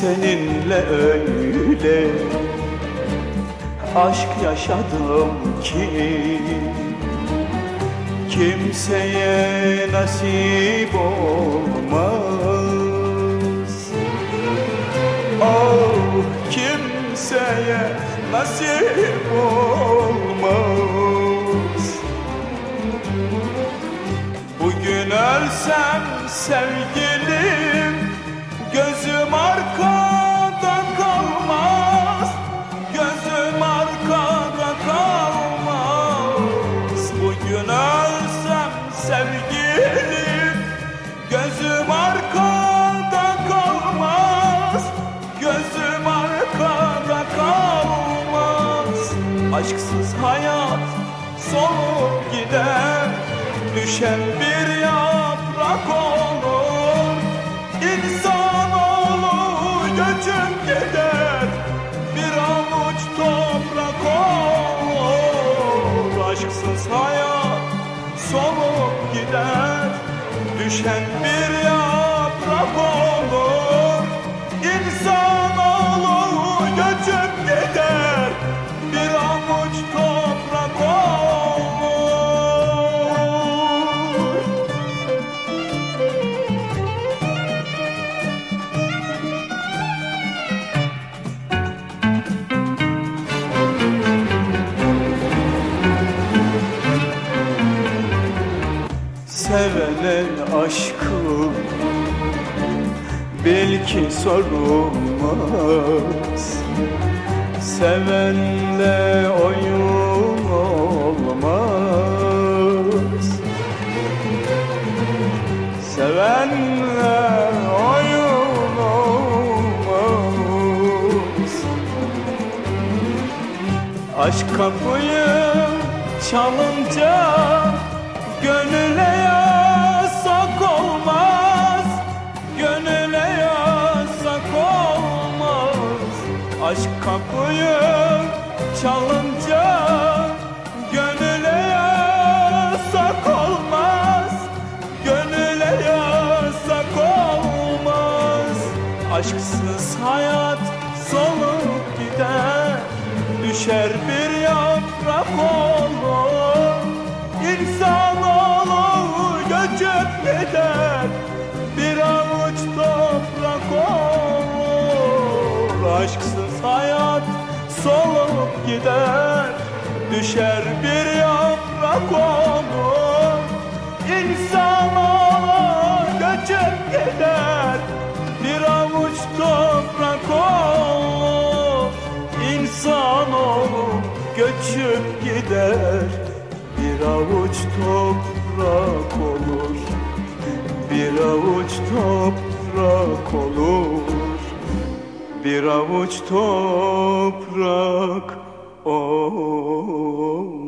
Seninle öyle aşk yaşadım ki Kimseye nasip olmaz. Oh kimseye nasip olmaz. Bugün ölsem sevgilim Gözüm sevgilim Gözüm arkada kalmaz. Gözüm arkada kalmaz. Aşksız hayat solup gider. Düşen bir yaprak olur Düşen bir yaprak olur Sevene aşkı belki sorulmaz. Sevenle oyun olmaz. Sevenle oyun olmaz. Aşk kapıyı çalınca Gönüle Aşk kapıyı çalınca Gönüle yasak olmaz. Gönüle yasak olmaz. Aşksız hayat solup gider Düşer bir yaprak olur. İnsanoğlu göçüp gider Bir avuç toprak olur. Aşksız solup gider Düşer bir yaprak olur. İnsanoğlu göçüp gider Bir avuç toprak olur. İnsanoğlu göçüp gider Bir avuç toprak olur. Bir avuç toprak olur Bir avuç toprak. Olur